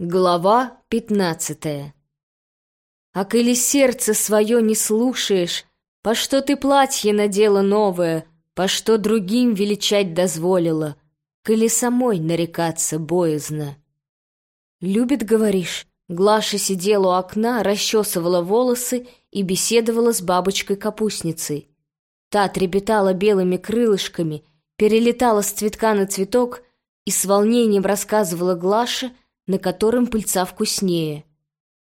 Глава пятнадцатая А коли сердце свое не слушаешь, По что ты платье надела новое, По что другим величать дозволила, Коли самой нарекаться боязно? Любит, говоришь? Глаша сидела у окна, расчесывала волосы и беседовала с бабочкой-капустницей. Та трепетала белыми крылышками, перелетала с цветка на цветок и с волнением рассказывала Глаше, на котором пыльца вкуснее.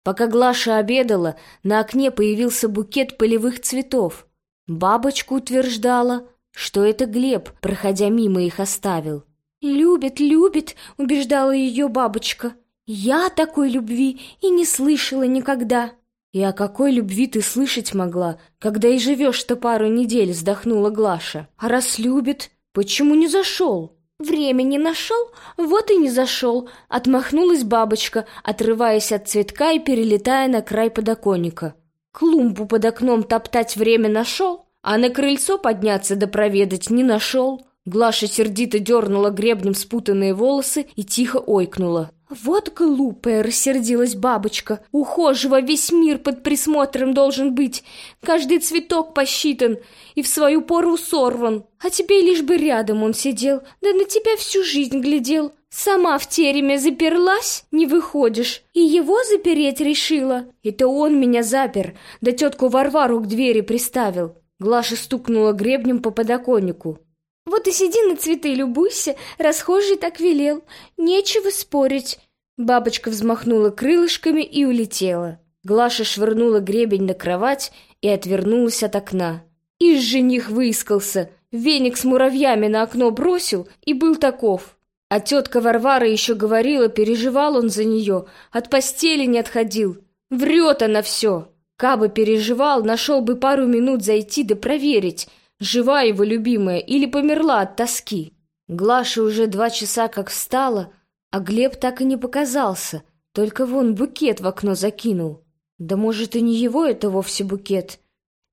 Пока Глаша обедала, на окне появился букет полевых цветов. Бабочка утверждала, что это Глеб, проходя мимо их, оставил. «Любит, любит», — убеждала ее бабочка. «Я такой любви и не слышала никогда». «И о какой любви ты слышать могла, когда и живешь-то пару недель?» — вздохнула Глаша. «А раз любит, почему не зашел?» «Время не нашел, вот и не зашел», — отмахнулась бабочка, отрываясь от цветка и перелетая на край подоконника. «Клумбу под окном топтать время нашел, а на крыльцо подняться да проведать не нашел». Глаша сердито дернула гребнем спутанные волосы и тихо ойкнула. «Вот глупая!» — рассердилась бабочка. «Ухожего весь мир под присмотром должен быть. Каждый цветок посчитан и в свою пору сорван. А тебе лишь бы рядом он сидел, да на тебя всю жизнь глядел. Сама в тереме заперлась, не выходишь, и его запереть решила. Это он меня запер, да тетку Варвару к двери приставил». Глаша стукнула гребнем по подоконнику. Вот и сиди на цветы любуйся, расхожий так велел. Нечего спорить. Бабочка взмахнула крылышками и улетела. Глаша швырнула гребень на кровать и отвернулась от окна. И жених выискался, веник с муравьями на окно бросил и был таков. А тетка Варвара еще говорила, переживал он за нее, от постели не отходил. Врет она все. Кабы переживал, нашел бы пару минут зайти да проверить — жива его любимая или померла от тоски. Глаша уже два часа как встала, а Глеб так и не показался, только вон букет в окно закинул. Да может и не его это вовсе букет.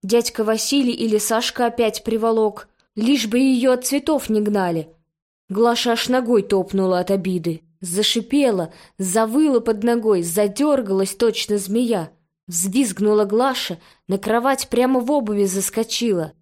Дядька Василий или Сашка опять приволок, лишь бы ее от цветов не гнали. Глаша аж ногой топнула от обиды. Зашипела, завыла под ногой, задергалась точно змея. Взвизгнула Глаша, на кровать прямо в обуви заскочила —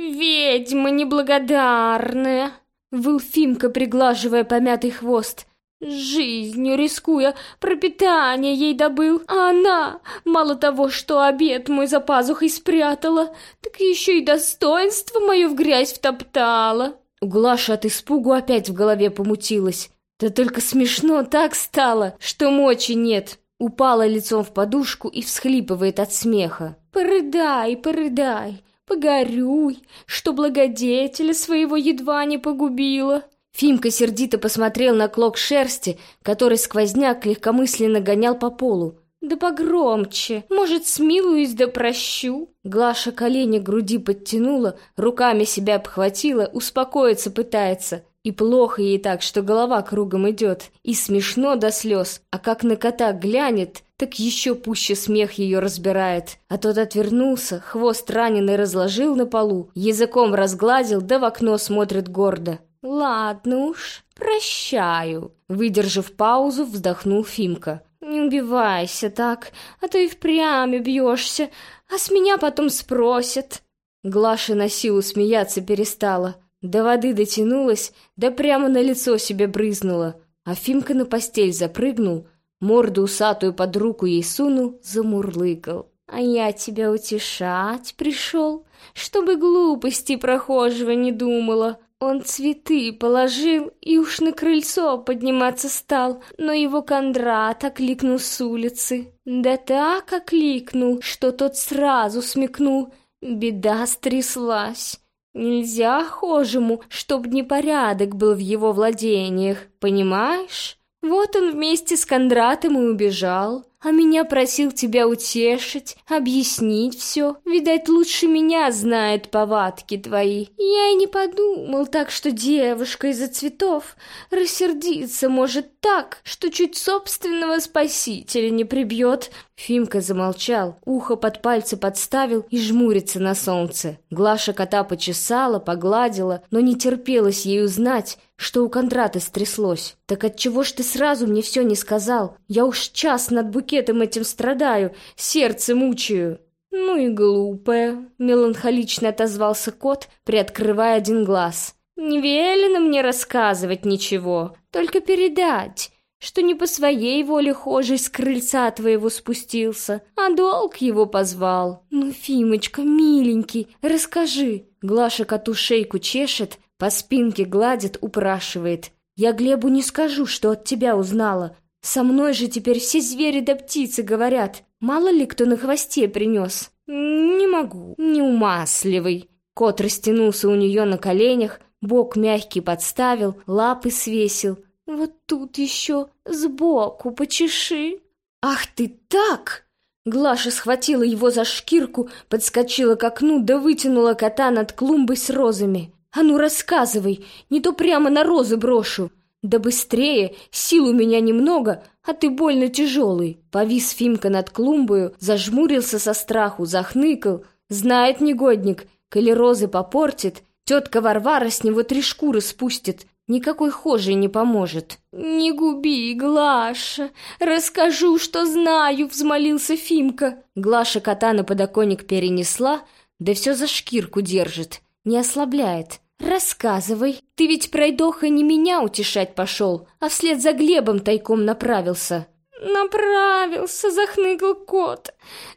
«Ведьма неблагодарная!» — выл Фимка, приглаживая помятый хвост. Жизнью рискуя, пропитание ей добыл, а она, мало того, что обед мой за пазухой спрятала, так еще и достоинство мое в грязь втоптала. У от испугу опять в голове помутилась. Да только смешно так стало, что мочи нет. Упала лицом в подушку и всхлипывает от смеха. «Порыдай, порыдай, Погорюй, что благодетеля своего едва не погубила. Фимка сердито посмотрел на клок шерсти, который сквозняк легкомысленно гонял по полу. «Да погромче, может, смилуюсь да прощу». Глаша колени к груди подтянула, руками себя обхватила, успокоиться пытается. И плохо ей так, что голова кругом идет, и смешно до слез, а как на кота глянет, так еще пуще смех ее разбирает. А тот отвернулся, хвост раненый разложил на полу, языком разгладил, да в окно смотрит гордо. «Ладно уж, прощаю», — выдержав паузу, вздохнул Фимка. «Не убивайся так, а то и впрямь убьешься, а с меня потом спросят». Глаша на силу смеяться перестала. До воды дотянулась, да прямо на лицо себе брызнула, а Фимка на постель запрыгнул, морду усатую под руку ей сунул, замурлыкал. «А я тебя утешать пришел, чтобы глупости прохожего не думала. Он цветы положил и уж на крыльцо подниматься стал, но его Кондрат окликнул с улицы. Да так окликнул, что тот сразу смекнул. Беда стряслась. Нельзя хожему, чтоб непорядок был в его владениях, понимаешь? Вот он вместе с Кондратом и убежал а меня просил тебя утешить, объяснить все. Видать, лучше меня знает повадки твои. Я и не подумал так, что девушка из-за цветов рассердится может так, что чуть собственного спасителя не прибьет. Фимка замолчал, ухо под пальцы подставил и жмурится на солнце. Глаша кота почесала, погладила, но не терпелась ей узнать, что у Кондрата стряслось. Так отчего ж ты сразу мне все не сказал? Я уж час над букетом этим страдаю, сердце мучаю». «Ну и глупая», — меланхолично отозвался кот, приоткрывая один глаз. «Не велено мне рассказывать ничего, только передать, что не по своей воле хожий с крыльца твоего спустился, а долг его позвал. Ну, Фимочка, миленький, расскажи». Глаша коту шейку чешет, по спинке гладит, упрашивает. «Я Глебу не скажу, что от тебя узнала. Со мной же теперь все звери да птицы говорят. Мало ли кто на хвосте принес. Не могу, не умасливый. Кот растянулся у нее на коленях, бок мягкий подставил, лапы свесил. Вот тут еще сбоку почеши. Ах ты так! Глаша схватила его за шкирку, подскочила к окну да вытянула кота над клумбой с розами. «А ну, рассказывай, не то прямо на розы брошу!» «Да быстрее! Сил у меня немного, а ты больно тяжелый!» Повис Фимка над клумбою, зажмурился со страху, захныкал. Знает негодник, коли розы попортит, тетка Варвара с него три шкуры спустит, никакой хожей не поможет. «Не губи, Глаша! Расскажу, что знаю!» — взмолился Фимка. Глаша кота на подоконник перенесла, да все за шкирку держит, не ослабляет. «Рассказывай, ты ведь пройдоха не меня утешать пошел, а вслед за Глебом тайком направился». «Направился», — захныкал кот.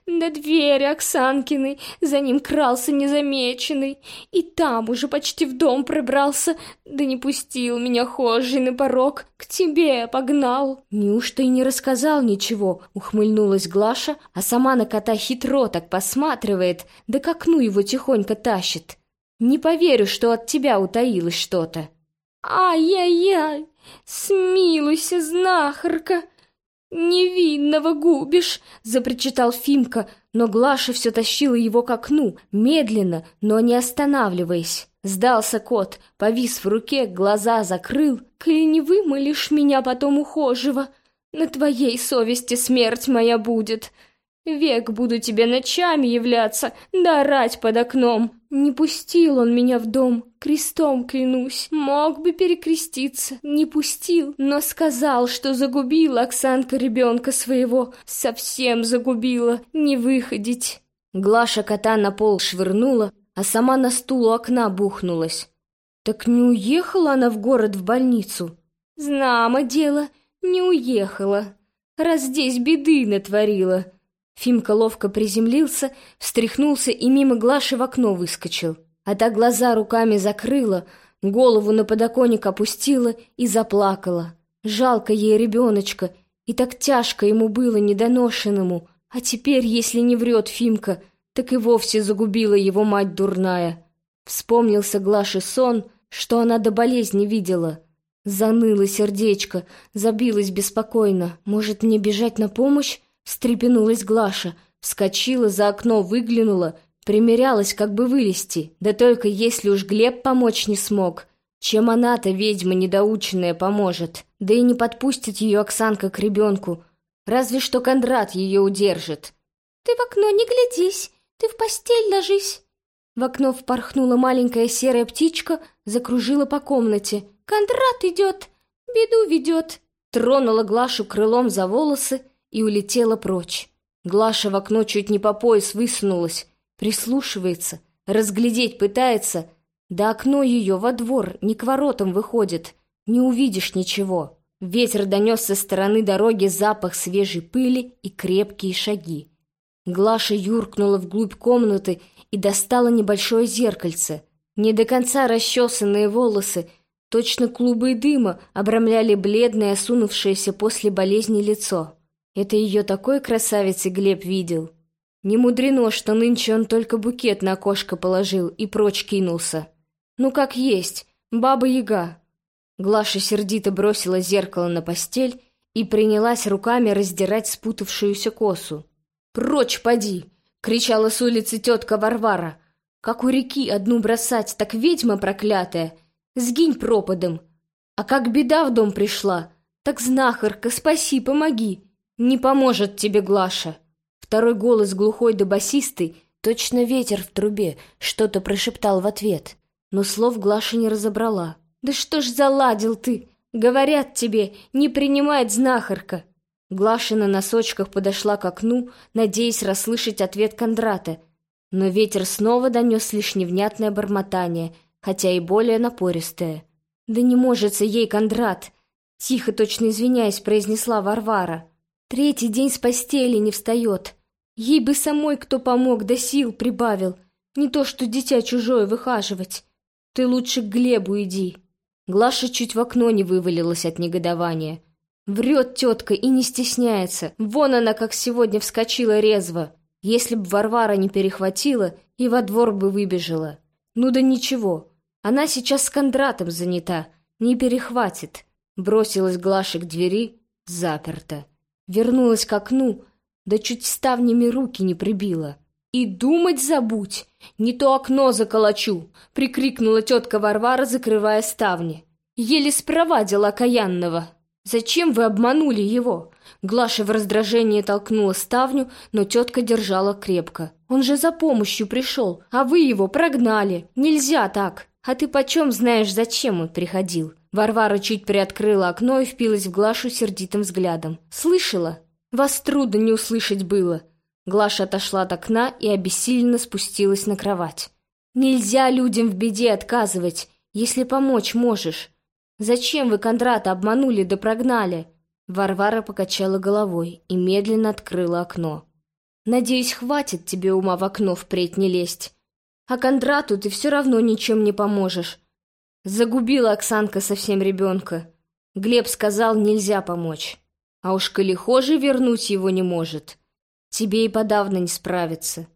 До двери Оксанкиной за ним крался незамеченный, и там уже почти в дом пробрался, да не пустил меня хожий на порог, к тебе погнал. «Неужто и не рассказал ничего?» — ухмыльнулась Глаша, а сама на кота хитро так посматривает, да к окну его тихонько тащит. Не поверю, что от тебя утаилось что-то. Ай-яй-яй, смилуйся, знахарка, невинного губишь, запричитал Фимка, но Глаша все тащила его к окну, медленно, но не останавливаясь. Сдался кот, повис в руке, глаза закрыл. «Коли не вымолишь меня потом ухожего, на твоей совести смерть моя будет. Век буду тебе ночами являться, да орать под окном. Не пустил он меня в дом, крестом клянусь. Мог бы перекреститься, не пустил, но сказал, что загубила Оксанка ребенка своего. Совсем загубила, не выходить. Глаша кота на пол швырнула, а сама на стул у окна бухнулась. Так не уехала она в город в больницу? Знамо дело, не уехала. Раз здесь беды натворила. Фимка ловко приземлился, встряхнулся и мимо Глаши в окно выскочил. А та глаза руками закрыла, голову на подоконник опустила и заплакала. Жалко ей ребеночка, и так тяжко ему было недоношенному. А теперь, если не врет Фимка, так и вовсе загубила его мать дурная. Вспомнился Глаше сон, что она до болезни видела. Заныло сердечко, забилось беспокойно. Может, мне бежать на помощь? Встрепенулась Глаша, вскочила за окно, выглянула, примерялась, как бы вылезти. Да только если уж Глеб помочь не смог, чем она-то, ведьма недоученная, поможет? Да и не подпустит ее Оксанка к ребенку. Разве что Кондрат ее удержит. «Ты в окно не глядись, ты в постель ложись!» В окно впорхнула маленькая серая птичка, закружила по комнате. «Кондрат идет, беду ведет!» Тронула Глашу крылом за волосы, и улетела прочь. Глаша в окно чуть не по пояс высунулась, прислушивается, разглядеть пытается, да окно ее во двор, не к воротам выходит, не увидишь ничего. Ветер донес со стороны дороги запах свежей пыли и крепкие шаги. Глаша юркнула вглубь комнаты и достала небольшое зеркальце. Не до конца расчесанные волосы, точно клубы дыма, обрамляли бледное, осунувшееся после болезни лицо. Это ее такой красавицей Глеб видел. Не мудрено, что нынче он только букет на окошко положил и прочь кинулся. Ну как есть, баба-яга. Глаша сердито бросила зеркало на постель и принялась руками раздирать спутавшуюся косу. «Прочь поди!» — кричала с улицы тетка Варвара. «Как у реки одну бросать, так ведьма проклятая! Сгинь пропадом! А как беда в дом пришла, так знахарка, спаси, помоги! «Не поможет тебе Глаша!» Второй голос глухой да басистый, точно ветер в трубе, что-то прошептал в ответ, но слов Глаша не разобрала. «Да что ж заладил ты? Говорят тебе, не принимает знахарка!» Глаша на носочках подошла к окну, надеясь расслышать ответ Кондрата, но ветер снова донес лишь невнятное бормотание, хотя и более напористое. «Да не может ей Кондрат!» Тихо, точно извиняясь, произнесла Варвара. «Третий день с постели не встает. Ей бы самой кто помог, да сил прибавил. Не то что дитя чужое выхаживать. Ты лучше к Глебу иди». Глаша чуть в окно не вывалилась от негодования. Врет тетка и не стесняется. Вон она, как сегодня, вскочила резво. Если б Варвара не перехватила, и во двор бы выбежала. Ну да ничего, она сейчас с Кондратом занята, не перехватит. Бросилась Глаша к двери, заперта. Вернулась к окну, да чуть ставнями руки не прибила. «И думать забудь! Не то окно заколочу!» — прикрикнула тетка Варвара, закрывая ставни. Еле спровадила окаянного. «Зачем вы обманули его?» Глаша в раздражении толкнула ставню, но тетка держала крепко. «Он же за помощью пришел, а вы его прогнали. Нельзя так!» «А ты почем знаешь, зачем он приходил?» Варвара чуть приоткрыла окно и впилась в Глашу сердитым взглядом. «Слышала? Вас трудно не услышать было!» Глаша отошла от окна и обессиленно спустилась на кровать. «Нельзя людям в беде отказывать, если помочь можешь. Зачем вы Кондрата обманули да прогнали?» Варвара покачала головой и медленно открыла окно. «Надеюсь, хватит тебе ума в окно впредь не лезть. А Кондрату ты все равно ничем не поможешь. Загубила Оксанка совсем ребенка. Глеб сказал, нельзя помочь. А уж коли хоже вернуть его не может, тебе и подавно не справиться.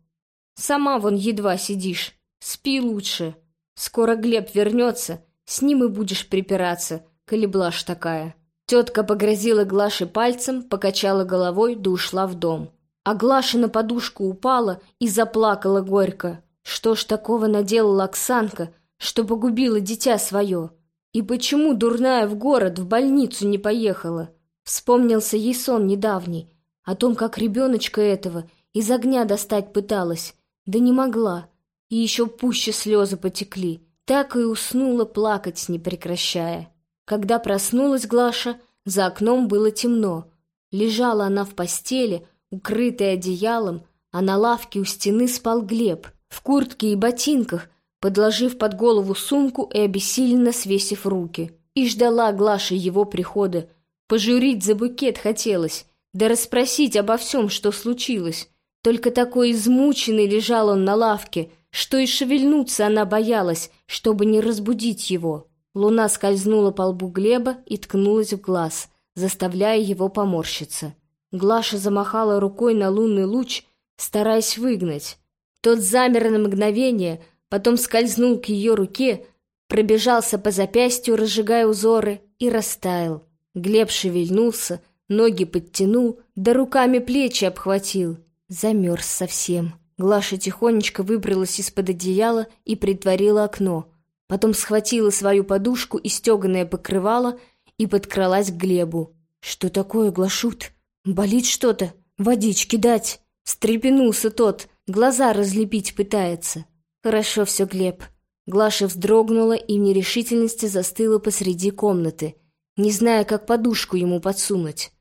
Сама вон едва сидишь, спи лучше. Скоро Глеб вернется, с ним и будешь припираться, коли блажь такая. Тетка погрозила Глаше пальцем, покачала головой да ушла в дом. А Глаша на подушку упала и заплакала горько. Что ж такого наделала Оксанка, что погубила дитя свое? И почему дурная в город, в больницу не поехала? Вспомнился ей сон недавний, о том, как ребеночка этого из огня достать пыталась, да не могла, и еще пуще слезы потекли так и уснула плакать, не прекращая. Когда проснулась Глаша, за окном было темно. Лежала она в постели, укрытая одеялом, а на лавке у стены спал Глеб, в куртке и ботинках, подложив под голову сумку и обессиленно свесив руки. И ждала Глаша его прихода. Пожурить за букет хотелось, да расспросить обо всем, что случилось. Только такой измученный лежал он на лавке, что и шевельнуться она боялась, чтобы не разбудить его. Луна скользнула по лбу Глеба и ткнулась в глаз, заставляя его поморщиться. Глаша замахала рукой на лунный луч, стараясь выгнать. Тот замер на мгновение, потом скользнул к ее руке, пробежался по запястью, разжигая узоры, и растаял. Глеб шевельнулся, ноги подтянул, да руками плечи обхватил. Замерз совсем. Глаша тихонечко выбралась из-под одеяла и притворила окно. Потом схватила свою подушку и стеганое покрывало и подкралась к Глебу. «Что такое, Глашут? Болит что-то? Водички дать?» Стрепенулся тот, глаза разлепить пытается. «Хорошо все, Глеб». Глаша вздрогнула и в нерешительности застыла посреди комнаты, не зная, как подушку ему подсунуть.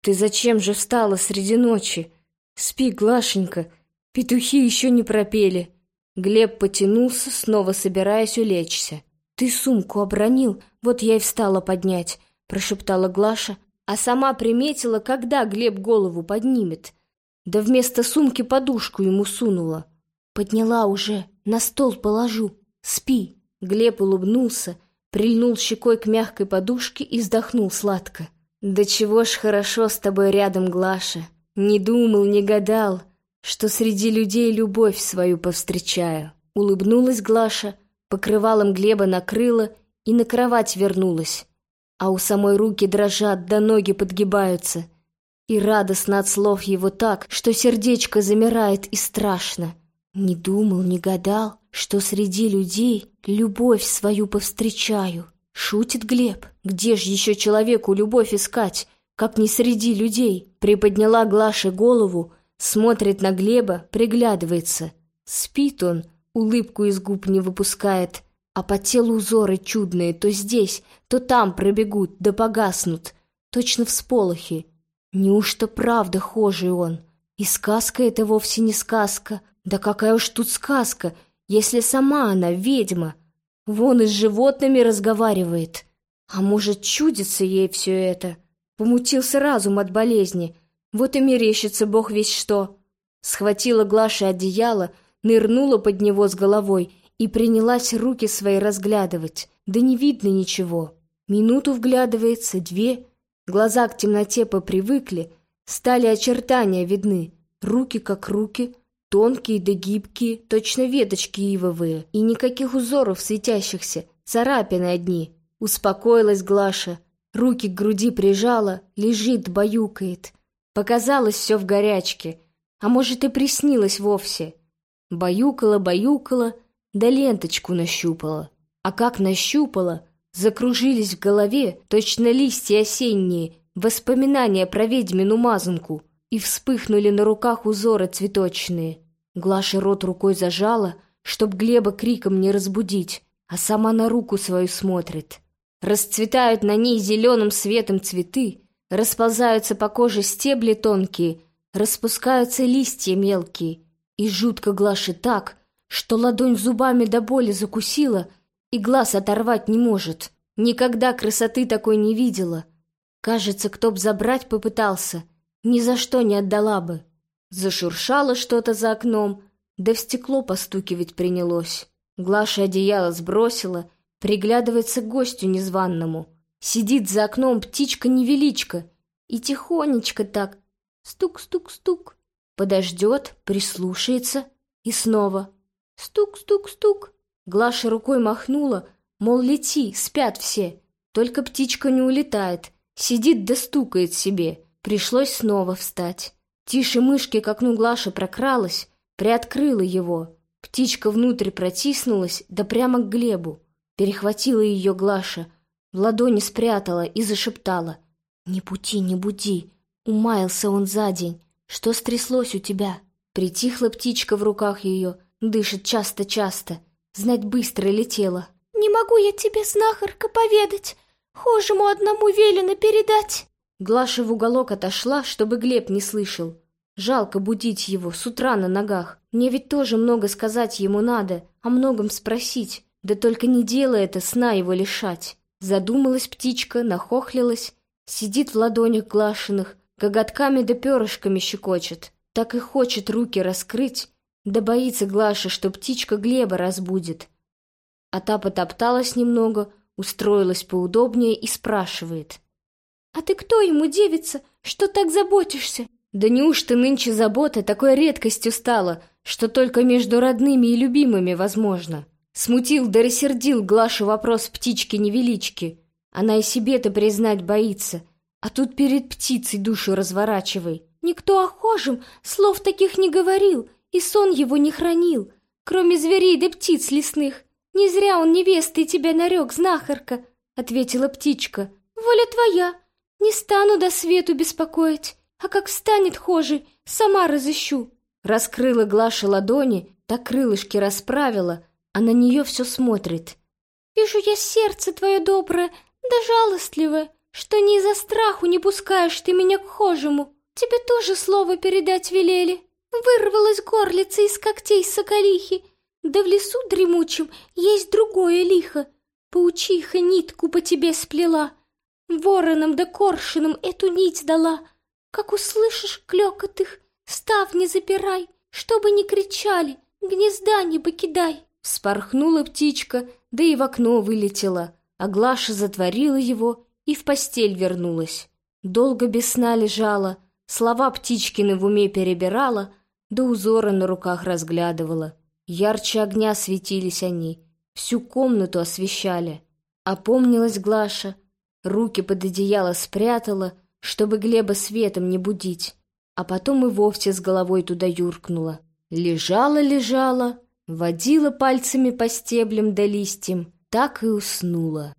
«Ты зачем же встала среди ночи? Спи, Глашенька, Петухи еще не пропели. Глеб потянулся, снова собираясь улечься. «Ты сумку обронил, вот я и встала поднять», — прошептала Глаша, а сама приметила, когда Глеб голову поднимет. Да вместо сумки подушку ему сунула. Подняла уже, на стол положу. Спи. Глеб улыбнулся, прильнул щекой к мягкой подушке и вздохнул сладко. «Да чего ж хорошо с тобой рядом, Глаша. Не думал, не гадал что среди людей любовь свою повстречаю. Улыбнулась Глаша, покрывалом Глеба накрыла и на кровать вернулась. А у самой руки дрожат, да ноги подгибаются. И радостно от слов его так, что сердечко замирает и страшно. Не думал, не гадал, что среди людей любовь свою повстречаю. Шутит Глеб. Где ж еще человеку любовь искать, как не среди людей? Приподняла Глаша голову, Смотрит на Глеба, приглядывается. Спит он, улыбку из губ не выпускает. а по телу узоры чудные то здесь, то там пробегут, да погаснут, точно всполохи. Неужто правда хожий он? И сказка это вовсе не сказка. Да какая уж тут сказка, если сама она ведьма. Вон и с животными разговаривает. А может, чудится ей все это? Помутился разум от болезни. Вот и мерещится бог весь что. Схватила Глаша одеяло, нырнула под него с головой и принялась руки свои разглядывать. Да не видно ничего. Минуту вглядывается, две. Глаза к темноте попривыкли, стали очертания видны. Руки как руки, тонкие да гибкие, точно веточки ивовые. И никаких узоров светящихся, царапины одни. Успокоилась Глаша, руки к груди прижала, лежит, баюкает. Показалось все в горячке, а может и приснилось вовсе. Баюкала, баюкала, да ленточку нащупала. А как нащупала, закружились в голове точно листья осенние, воспоминания про ведьмину мазанку, и вспыхнули на руках узоры цветочные. Глаша рот рукой зажала, чтоб Глеба криком не разбудить, а сама на руку свою смотрит. Расцветают на ней зеленым светом цветы, расползаются по коже стебли тонкие, распускаются листья мелкие, и жутко Глаше так, что ладонь зубами до боли закусила и глаз оторвать не может. Никогда красоты такой не видела. Кажется, кто б забрать попытался, ни за что не отдала бы. Зашуршало что-то за окном, да в стекло постукивать принялось. Глаша одеяло сбросила — Приглядывается к гостю незваному. Сидит за окном птичка-невеличка. И тихонечко так. Стук-стук-стук. Подождет, прислушается. И снова. Стук-стук-стук. Глаша рукой махнула, мол, лети, спят все. Только птичка не улетает. Сидит да стукает себе. Пришлось снова встать. Тише мышки к окну Глаша прокралась, приоткрыла его. Птичка внутрь протиснулась, да прямо к Глебу. Перехватила ее Глаша, в ладони спрятала и зашептала. «Не пути, не буди!» Умаялся он за день. «Что стряслось у тебя?» Притихла птичка в руках ее, дышит часто-часто. Знать быстро летела. «Не могу я тебе, знахарка, поведать. Хожему одному велено передать». Глаша в уголок отошла, чтобы Глеб не слышал. Жалко будить его с утра на ногах. Мне ведь тоже много сказать ему надо, о многом спросить. Да только не дело это сна его лишать. Задумалась птичка, нахохлилась, сидит в ладонях глашенных, коготками да перышками щекочет. Так и хочет руки раскрыть, да боится Глаша, что птичка Глеба разбудит. А та потопталась немного, устроилась поудобнее и спрашивает. «А ты кто ему, девица, что так заботишься?» «Да неужто нынче забота такой редкостью стала, что только между родными и любимыми возможно?» Смутил да рассердил Глашу вопрос птички-невелички. Она и себе-то признать боится, а тут перед птицей душу разворачивай. Никто охожим слов таких не говорил, и сон его не хранил, кроме зверей да птиц лесных. Не зря он невестой тебя нарек, знахарка, — ответила птичка. Воля твоя, не стану до свету беспокоить, а как встанет хожий, сама разыщу. Раскрыла Глаша ладони, так крылышки расправила — а на нее все смотрит. «Вижу я сердце твое доброе, да жалостливое, что не из-за страху не пускаешь ты меня к хожему. Тебе тоже слово передать велели. Вырвалась горлица из когтей соколихи, да в лесу дремучем есть другое лихо. Паучиха нитку по тебе сплела, воронам да коршинам эту нить дала. Как услышишь клёкот их, став не запирай, чтобы не кричали, гнезда не покидай. Спорхнула птичка, да и в окно вылетела, а Глаша затворила его и в постель вернулась. Долго без сна лежала, слова птичкины в уме перебирала, да узоры на руках разглядывала. Ярче огня светились они, всю комнату освещали. Опомнилась Глаша, руки под одеяло спрятала, чтобы Глеба светом не будить, а потом и вовсе с головой туда юркнула. Лежала-лежала, водила пальцами по стеблям да листьям, так и уснула.